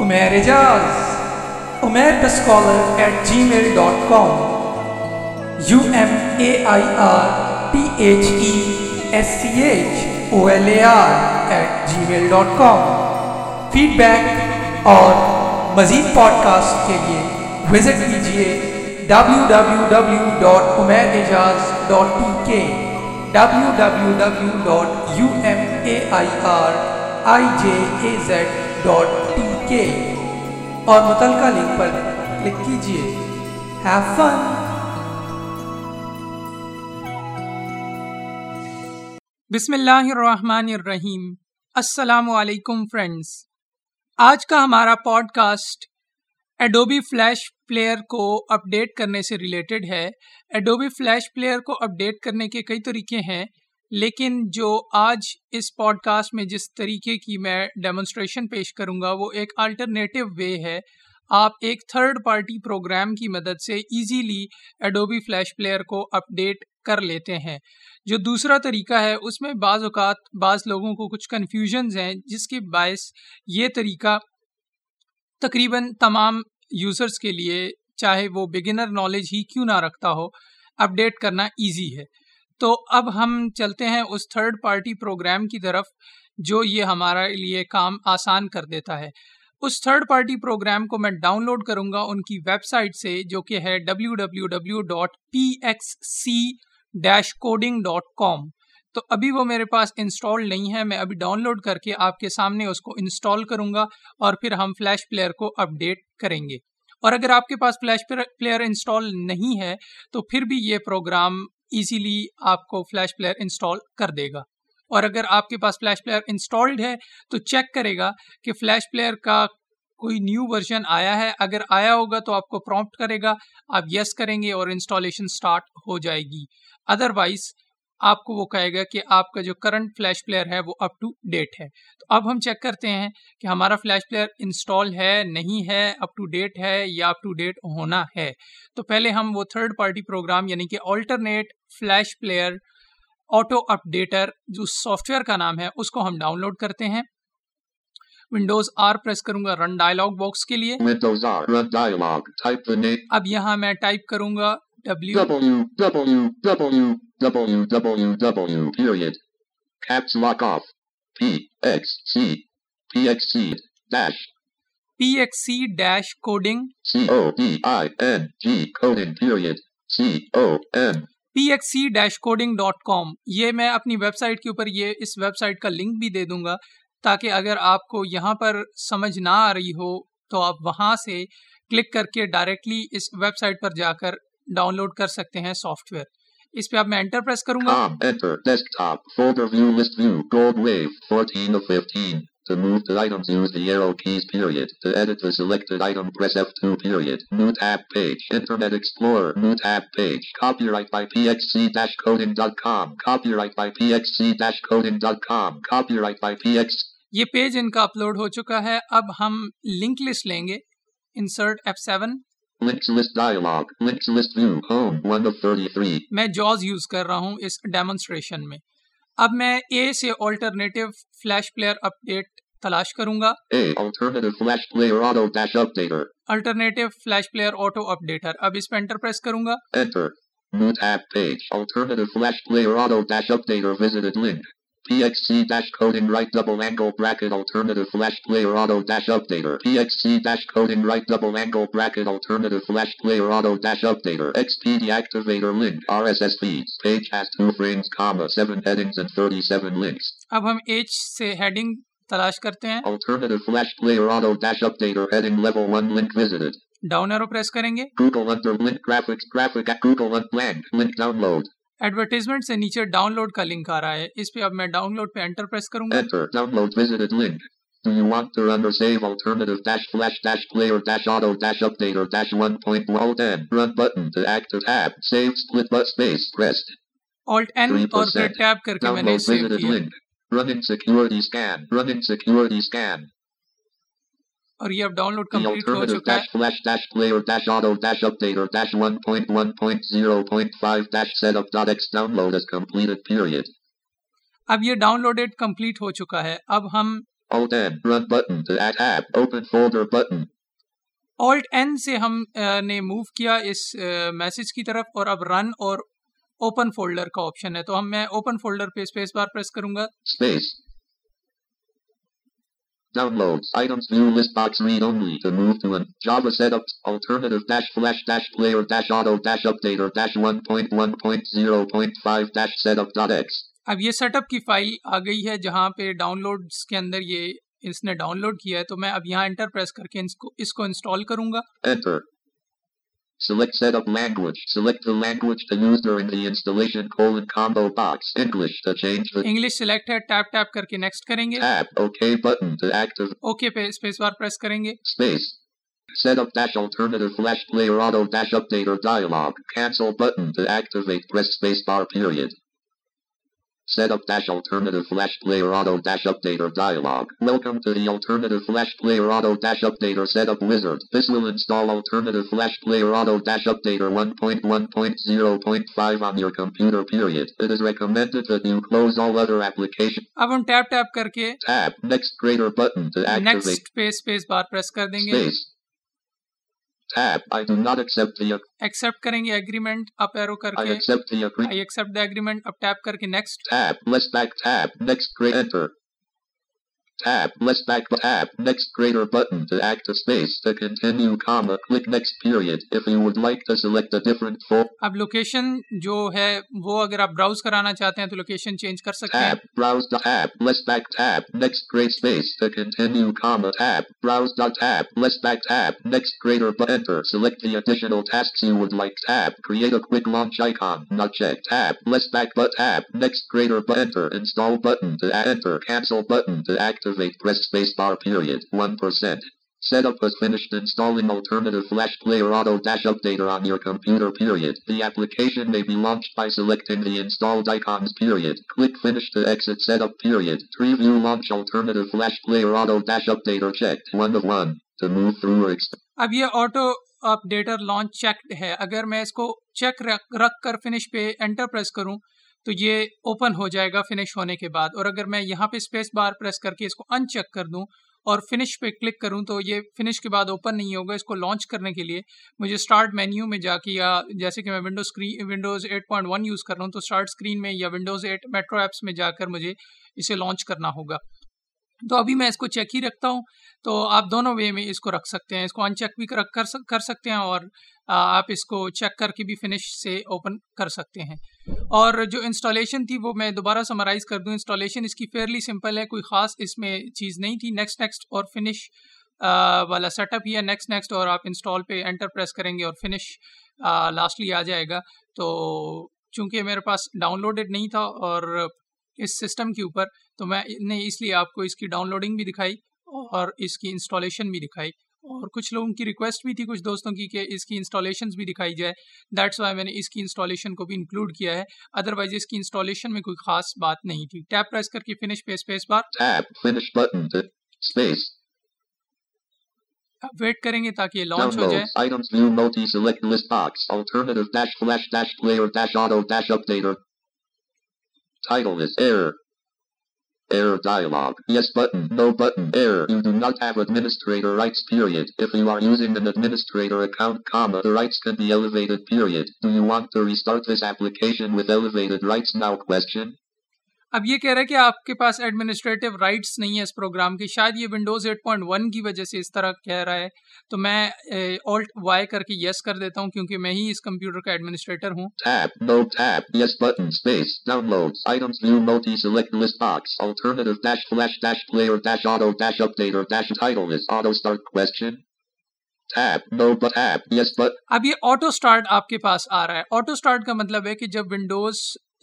Umair Ejaz Umair the scholar at gmail dot com U M A I R T H E S C H O L A R at gmail dot com feedback اور مزید podcast کے لیے visit کیجیے W W W dot Amir Aijaz dot P K W W W dot U M A I R I J A Z dot K اور متعلقہ link پر click کیجیے have fun بسم اللہ الرحمن الرحیم السلام علیکم فرینڈز آج کا ہمارا podcast Adobe flash player کو اپڈیٹ کرنے سے ریلیٹڈ ہے. ایڈوبی فلیش پلیئر کو اپڈیٹ کرنے کے کئی طریقے ہیں. لیکن جو آج اس پوڈ کاسٹ میں جس طریقے کی میں ڈیمونسٹریشن پیش کروں گا، وہ ایک الٹرنیٹیو وے ہے۔ آپ ایک تھرڈ پارٹی پروگرام کی مدد سے ایزیلی ایڈوبی فلیش پلیئر کو اپڈیٹ کر لیتے ہیں۔ جو دوسرا طریقہ ہے، اس میں بعض اوقات بعض لوگوں کو کچھ کنفیوژنز ہیں، جس کے باعث یہ طریقہ تقریباً تمام یوزرز کے لیے، چاہے وہ بگنر نالج ہی کیوں نہ رکھتا ہو اپڈیٹ کرنا ایزی ہے۔ تو اب ہم چلتے ہیں اس تھرڈ پارٹی پروگرام کی طرف جو یہ ہمارا لیے کام آسان کر دیتا ہے۔ اس تھرڈ پارٹی پروگرام کو میں ڈاؤن لوڈ کروں گا ان کی ویب سائٹ سے جو کہ ہے W W W dot P X C dash coding dot com تو ابھی وہ میرے پاس انسٹال نہیں ہے، میں ابھی ڈاؤن لوڈ کر کے آپ کے سامنے اس کو انسٹال کروں گا اور پھر ہم فلیش پلیئر کو اپڈیٹ کریں گے۔ اور اگر آپ کے پاس فلیش پلیئر انسٹال نہیں ہے، تو پھر بھی یہ پروگرام ایزیلی آپ کو فلیش پلیئر انسٹال کر دے گا۔ اور اگر آپ کے پاس فلیش پلیئر انسٹالڈ ہے تو چیک کرے گا کہ فلیش پلیئر کا کوئی نیو ورژن آیا ہے۔ اگر آیا ہوگا تو آپ کو پرومپٹ کرے گا۔ آپ یس کریں گے اور انسٹالیشن سٹارٹ ہو جائے گی۔ ادروائز آپ کو وہ کہے گا کہ آپ کا جو کرنٹ فلیش پلیئر ہے وہ اپ ٹو ڈیٹ ہے۔ تو اب ہم چیک کرتے ہیں کہ ہمارا فلیش پلیئر انسٹال ہے نہیں ہے اپ ٹو ڈیٹ ہے یا اپ ٹو ڈیٹ ہونا ہے۔ تو پہلے ہم وہ تھرڈ پارٹی پروگرام یعنی کہ alternate flash player auto updater جو سافٹ ویئر کا نام ہے اس کو ہم ڈاؤن لوڈ کرتے ہیں۔ ونڈوز آر پریس کروں گا رن ڈائلاگ باکس کے لیے۔ اب یہاں میں ٹائپ کروں گا W P X C dash coding P X C dash coding dot com یہ میں اپنی ویب سائٹ کے اوپر یہ اس ویب سائٹ کا لنک بھی دے دوں گا تاکہ اگر آپ کو یہاں پر سمجھ نہ آ رہی ہو تو آپ وہاں سے کلک کر کے ڈائریکٹلی اس ویب سائٹ پر جا کر ڈاؤن لوڈ کر سکتے ہیں سافٹ ویئر اس پہ اب میں انٹر پریس کروں گا To move the items, use the arrow keys, period. To edit the selected item, press F2, period. New tab page. Internet Explorer. New tab page. Copyright by pxc-coding.com. Copyright by pxc-coding.com. Copyright by px. یہ page ان کا upload ہو چکا ہے اب ہم link list لیں گے insert F7 میں جز یوز کر رہا ہوں اس ڈیمونسٹریشن میں۔ اب میں اے سے alternate flash player update تلاش کروں گا۔ Alternative flash player auto updater اب اس پہ انٹر پریس کروں گا۔ PXC dash coding right double angle bracket alternative flash player auto dash updater. PXC dash coding right double angle bracket alternative flash player auto dash updater. XP deactivator link. RSS feeds. Page has two frames, comma, seven headings and 37 links. اب ہم H سے heading تلاش کرتے ہیں Alternative flash player auto dash updater heading level 1 link visited. Down arrow press کریں گے Google under link graphics graphic at Google unblank link download. Advertisement سے نیچے ڈاؤن لوڈ کا لنک آ رہا ہے۔ اس پہ اب میں ڈاؤن لوڈ پہ انٹر پریس کروں گا۔ اور یہ اب ڈاؤن لوڈ کمپلیٹ ہو چکا ہے۔ dash flash dash player dash auto dash updater dash 1.1.0.5 dash setup dot x download is completed period. اب یہ ڈاؤن لوڈیڈ کمپلیٹ ہو چکا ہے۔ اب ہم Alt N, run button to add tab, open folder button. Alt N سے ہم نے move کیا اس میسج کی طرف اور اب رن اور اوپن فولڈر کا آپشن ہے۔ تو ہم میں اوپن فولڈر پہ اسپیس بار پریس کروں گا. Downloads. Items view list box read only. To move to an Java setup. Alternative dash flash dash player dash auto dash updater dash 1.1.0.5 dash setup dot x. اب یہ set up کی file آ گئی ہے جہاں پہ down loads کے اندر یہ اس نے ڈاؤن لوڈ کیا ہے تو میں اب یہاں انٹر پریس کر کے اس کو اس کو انسٹال کروں گا Enter. Select setup language. Select the language to use during the installation colon combo box. English to change the ہے ٹیپ ٹیپ کر کے نیکسٹ کریں گے tab. OK button to active پہ اسپیس بار پریس کریں گے space. Setup dash alternative flash player auto dash updater dialog. Cancel button to activate press space bar period. Setup dash alternative flash player auto dash updater dialog. Welcome to the alternative flash player auto dash updater setup wizard. This will install alternative flash player auto dash updater 1.1.0.5 on your computer period. It is recommended that you close all other applications. اب ہم tape tap کر کے Tab. Next greater button to activate next پہ space bar press کر دیں گے space. Tab. I do not accept the accept کریں گے ایگریمنٹ اپ ایرو کر I کے accept the agree. I accept the agreement اب ٹیپ کر کے next Tab, less back tab, next great enter. Tab, less back tab, next greater button to active space to continue comma, click next period if you would like to select a different full اب location جو ہے وہ اگر آپ browse کرانا چاہتے ہیں تو لوکیشن چینج کر سکتے ہیں tab, browse the tab, less back tab, next great space to continue comma tab, browse dot tab, less back tab, next greater but enter, select the additional tasks you would like tab, create a quick launch icon, not checked tab, less back but tab, next greater but enter, install button to add enter, cancel button to activate press space bar period, 1%. Setup was finished installing alternative flash player auto dash updater on your computer period. The application may be launched by selecting the installed icons period. Click finish to exit setup period. Preview launch alternative flash player auto dash updater checked. One of one. To move through or extend. اب یہ auto updater launch check ہے اگر میں اس کو check رکھ کر finish پہ enter press کروں تو یہ اوپن ہو جائے گا فنش ہونے کے بعد۔ اور اگر میں یہاں پہ اسپیس بار پریس کر کے اس کو ان چیک کر دوں اور فنش پہ کلک کروں تو یہ فنش کے بعد اوپن نہیں ہوگا اس کو لانچ کرنے کے لیے۔ مجھے اسٹارٹ مینیو میں جا کے یا جیسے کہ میں Windows screen Windows eight point one use کر رہا ہوں تو اسٹارٹ اسکرین میں یا ونڈوز ایٹ میٹرو ایپس میں جا کر مجھے اسے لانچ کرنا ہوگا۔ تو ابھی میں اس کو چیک ہی رکھتا ہوں۔ تو آپ دونوں وے میں اس کو رکھ سکتے ہیں۔ اس کو ان چیک بھی کر سکتے ہیں اور آپ اس کو چیک کر کے بھی فنش سے اوپن کر سکتے ہیں۔ اور جو انسٹالیشن تھی وہ میں دوبارہ سمرائز کر دوں۔ انسٹالیشن اس کی فیئرلی سمپل ہے، کوئی خاص اس میں چیز نہیں تھی۔ نیکسٹ نیکسٹ اور فنش والا سیٹ اپ ہی ہے۔ نیکسٹ نیکسٹ اور آپ انسٹال پہ انٹر پریس کریں گے اور فنش لاسٹلی آ جائے گا۔ تو چونکہ میرے پاس ڈاؤن لوڈیڈ نہیں تھا اور اس سسٹم کے اوپر، تو میں نے اس لیے آپ کو اس کی ڈاؤن لوڈنگ بھی دکھائی اور اس کی انسٹالیشن بھی دکھائی۔ اور کچھ لوگوں کی ریکویسٹ بھی تھی کچھ دوستوں کی کہ اس کی انسٹالیشنز بھی دکھائی جائے دیٹس وائی میں نے اس کی انسٹالیشن کو بھی انکلوڈ کیا ہے ادروائز اس کی انسٹالیشن میں کوئی خاص بات نہیں تھی ٹیپ پریس کر کے فنش پہ اسپیس بار. ویٹ کریں گے تاکہ یہ لانچ ہو جائے. Items view multi select list box. Alternative dash flash dash player dash auto dash updater. Title is error. Error dialog. Yes button. No button. Error. You do not have administrator rights period. If you are using an administrator account comma, the rights can be elevated period. Do you want to restart this application with elevated rights now question? اب یہ کہہ رہا ہے کہ آپ کے پاس administrative rights نہیں ہے اس پروگرام کے۔ شاید یہ ونڈوز ایٹ پوائنٹ ون کی وجہ سے اس طرح کہہ رہا ہے۔ تو میں آلٹ وائی کر کے یس کر دیتا ہوں کیونکہ میں ہی اس کمپیوٹر کا ایڈمنسٹریٹر ہوں۔ Tab, no tab, yes button, space, downloads, items view multi select list box, alternative dash flash dash player dash auto dash updater dash title is auto start question. Tab, no but tab, yes but اب یہ auto start آپ کے پاس آ رہا ہے۔ Auto start کا مطلب ہے کہ جب ونڈوز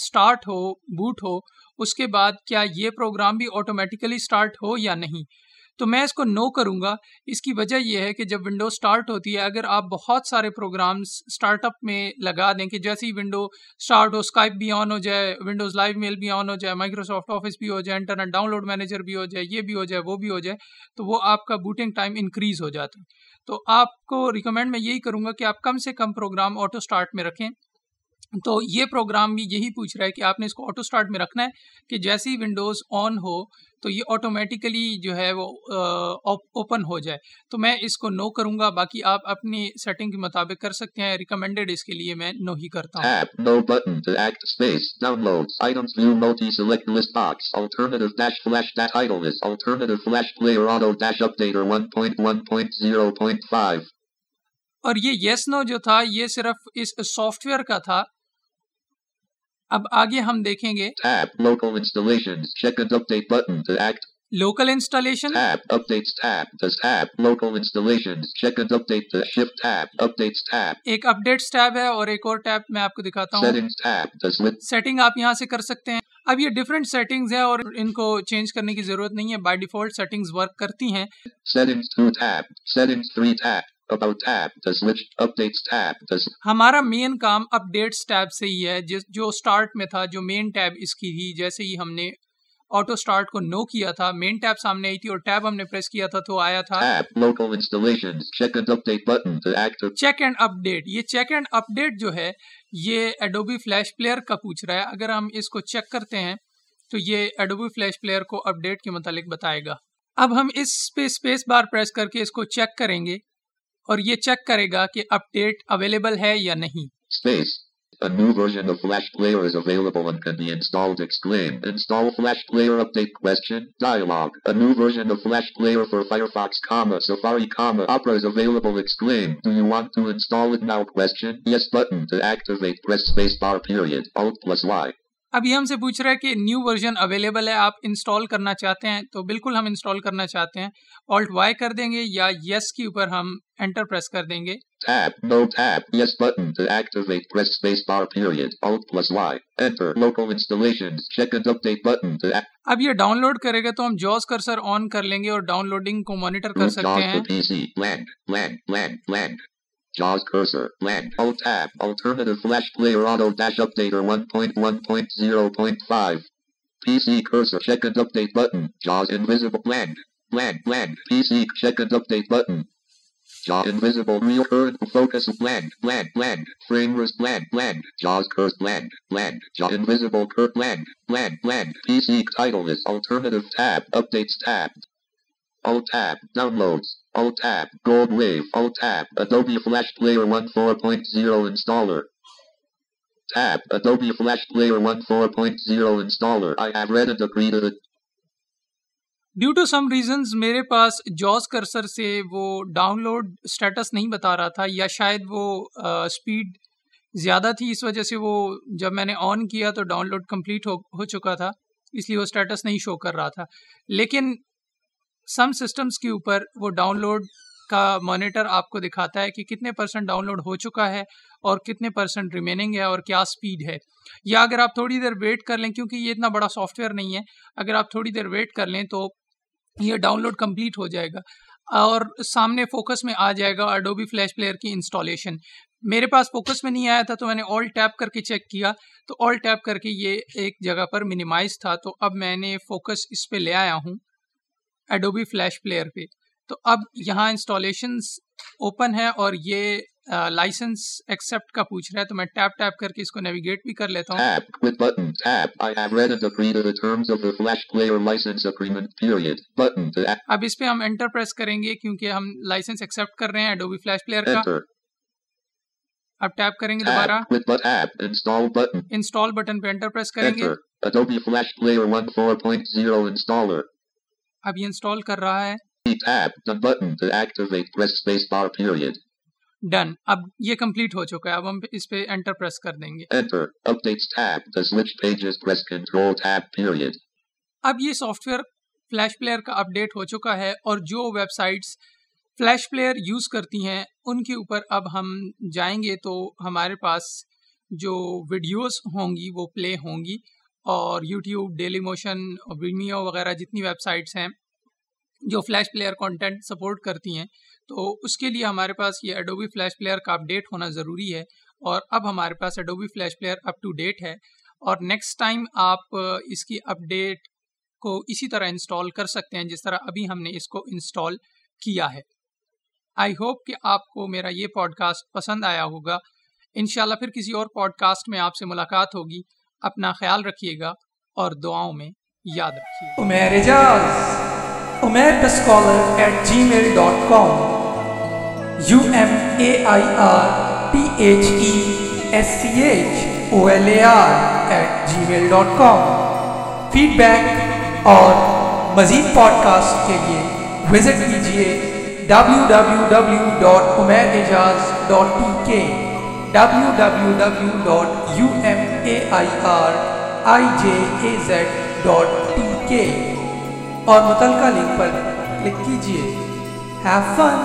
سٹارٹ ہو بوٹ ہو اس کے بعد کیا یہ پروگرام بھی آٹومیٹیکلی سٹارٹ ہو یا نہیں؟ تو میں اس کو نو کروں گا۔ اس کی وجہ یہ ہے کہ جب ونڈو سٹارٹ ہوتی ہے، اگر آپ بہت سارے پروگرامز سٹارٹ اپ میں لگا دیں کہ جیسے ہی ونڈو سٹارٹ ہو اسکائپ بھی آن ہو جائے ونڈوز لائیو میل بھی آن ہو جائے مائکروسافٹ آفس بھی ہو جائے انٹرنیٹ ڈاؤن لوڈ مینیجر بھی ہو جائے، یہ بھی ہو جائے، وہ بھی ہو جائے، تو وہ آپ کا بوٹنگ ٹائم انکریز ہو جاتا۔ ہے تو آپ کو ریکمینڈ میں یہی کروں گا کہ آپ کم سے کم پروگرام آٹو سٹارٹ میں رکھیں۔ تو یہ پروگرام بھی یہی پوچھ رہا ہے کہ آپ نے اس کو آٹو سٹارٹ میں رکھنا ہے کہ جیسی ونڈوز آن ہو تو یہ آٹومیٹیکلی جو ہے وہ اوپن ہو جائے تو میں اس کو نو کروں گا باقی آپ اپنی سیٹنگ کے مطابق کر سکتے ہیں ریکمینڈیڈ اس کے لیے میں نو ہی کرتا ہوں Tab. No button to act. Space. Downloads. Items view multi select list box. Alternative dash flash dash title list. Alternative flash player auto dash updater 1.1.0.5. اور یہ یس نو جو تھا یہ صرف اس سافٹ ویئر کا تھا اب آگے ہم دیکھیں گے. Local installation. ایک اپڈیٹ ٹیب ہے اور ایک اور ٹیب میں آپ کو دکھاتا ہوں۔ سیٹنگ آپ یہاں سے کر سکتے ہیں۔ اب یہ ڈفرینٹ سیٹنگز ہیں اور ان کو چینج کرنے کی ضرورت نہیں ہے۔ بائی ڈیفالٹ سیٹنگز ورک کرتی ہیں۔ Settings 2 tab. Settings 3 tab. About tab. Does switch. Updates tab. Does ہمارا مین کام اپڈیٹس ٹیب سے ہی ہے جس جو سٹارٹ میں تھا جو مین ٹیب اس کی تھی جیسے ہی ہم نے آٹو سٹارٹ کو نو کیا تھا مین ٹیب سامنے آئی تھی اور ٹیب ہم نے پریس کیا تھا تو آیا تھا. چیک اینڈ اپڈیٹ یہ چیک اینڈ اپڈیٹ جو ہے یہ ایڈوبی فلیش پلیئر کا پوچھ رہا ہے اگر ہم اس کو چیک کرتے ہیں تو یہ ایڈوبی فلیش پلیئر کو اپڈیٹ کے متعلق بتائے گا اب ہم اس پہ اسپیس بار پریس کر کے اس کو چیک کریں گے اور یہ چیک کرے گا کہ اپڈیٹ اویلیبل ہے یا نہیں Space. A new version of Flash Player is available and can be installed. Exclaim. Install Flash Player update question. Dialog. A new version of Flash Player for Firefox, comma, Safari, comma, Opera is available. Exclaim. Do you want to install it now? Question. Yes button to activate. Press space bar period. Alt plus Y. اب یہ ہم سے پوچھ رہا ہے کہ new version available ہے آپ انسٹال کرنا چاہتے ہیں تو بالکل ہم انسٹال کرنا چاہتے ہیں آلٹ وائی کر دیں گے یا یس کے اوپر ہم انٹر پریس کر دیں گے Tab. No tab. Yes button to activate. Press space bar period. Alt plus Y. Enter. Local installations. Check and update button to act. اب یہ ڈاؤن لوڈ کرے گا تو ہم جوز کرسر آن کر لیں گے اور ڈاؤن لوڈنگ کو مانیٹر کر سکتے ہیں JAWS cursor. Land. Alt tab. Alternative flash player auto dash updater 1.1.0.5. PC cursor. Check and update button. JAWS invisible. Land. Land. Land. PC check and update button. JAWS invisible. Real current focus. Land. Land. Land. Frame res. Land. Land. JAWS curse. Land. Land. JAWS invisible. Cur. Land. Land. Land. PC title list. Alternative tab. Updates tab. Alt tab, downloads, Alt tab, Gold Wave, Alt tab, Adobe Flash Player 1.4.0 installer. Tab, Adobe Flash Player 1.4.0 installer. I have read and agreed to it. Due to some reasons میرے پاس جوز cursor سے وہ down load status نہیں بتا رہا تھا یا شاید وہ اسپیڈ زیادہ تھی اس وجہ سے وہ جب میں نے آن کیا تو ڈاؤن لوڈ کمپلیٹ ہو ہو چکا تھا اس لیے وہ اسٹیٹس نہیں شو کر رہا تھا لیکن سم سسٹمز کے اوپر وہ ڈاؤن لوڈ کا مانیٹر آپ کو دکھاتا ہے کہ کتنے پرسنٹ ڈاؤن لوڈ ہو چکا ہے اور کتنے پرسنٹ ریمیننگ ہے اور کیا سپیڈ ہے۔ یا اگر آپ تھوڑی دیر ویٹ کر لیں کیونکہ یہ اتنا بڑا سافٹ ویئر نہیں ہے، اگر آپ تھوڑی دیر ویٹ کر لیں تو یہ ڈاؤن لوڈ کمپلیٹ ہو جائے گا اور سامنے فوکس میں آ جائے گا اڈوبی فلیش پلیئر کی انسٹالیشن میرے پاس فوکس میں نہیں آیا تھا تو میں نے آل ٹیپ کر کے چیک کیا تو آل ٹیپ کر کے یہ ایک جگہ پر منیمائز تھا تو اب میں نے فوکس اس پہ لے آیا ہوں۔ ایڈوبی فلیش پلیئر پہ۔ تو اب یہاں انسٹالیشنس اوپن ہے اور یہ لائسنس ایکسیپٹ کا پوچھ رہا ہے تو میں ٹیپ ٹیپ کر کے اس کو نیویگیٹ بھی کر لیتا ہوں. اب اس پہ ہم انٹر پریس کریں گے کیونکہ ہم لائسنس ایکسیپٹ کر رہے ہیں ایڈوبی فلیش پلیئر کا. اب ٹیپ کریں گے دوبارہ. انسٹال بٹن پہ انٹر پریس کریں گے۔ اب یہ انسٹال کر رہا ہے. ڈن اب یہ کمپلیٹ ہو چکا ہے۔ اب ہم اس پہ انٹر پریس کر دیں گے. اب یہ سافٹ ویئر فلیش پلیئر کا اپڈیٹ ہو چکا ہے اور جو websites flash player use کرتی ہیں ان کے اوپر اب ہم جائیں گے تو ہمارے پاس جو ویڈیوز ہوں گی وہ پلے ہوں گی۔ اور یوٹیوب ڈیلی موشن ویمیو وغیرہ جتنی ویب سائٹس ہیں جو فلیش پلیئر کانٹینٹ سپورٹ کرتی ہیں، تو اس کے لیے ہمارے پاس یہ ایڈوبی فلیش پلیئر کا اپڈیٹ ہونا ضروری ہے اور اب ہمارے پاس Adobe flash player up to date ہے اور نیکسٹ ٹائم آپ اس کی اپڈیٹ کو اسی طرح انسٹال کر سکتے ہیں جس طرح ابھی ہم نے اس کو انسٹال کیا ہے۔ آئی ہوپ کہ آپ کو میرا یہ پوڈ کاسٹ پسند آیا ہوگا۔ انشاءاللہ پھر کسی اور پوڈ کاسٹ میں آپ سے ملاقات ہوگی۔ اپنا خیال رکھیے گا اور دعاؤں میں یاد رکھیے Umair Ijaz, Umair the scholar at Gmail dot com U M A I R T H E S C H O L A R at Gmail dot com feedback اور مزید پوڈ کاسٹ کے لیے visit کیجیے W W W dot Umair Ijaz dot T K W W W dot U M A I R I J A Z dot T K اور متعلقہ link پر click کیجیے have فن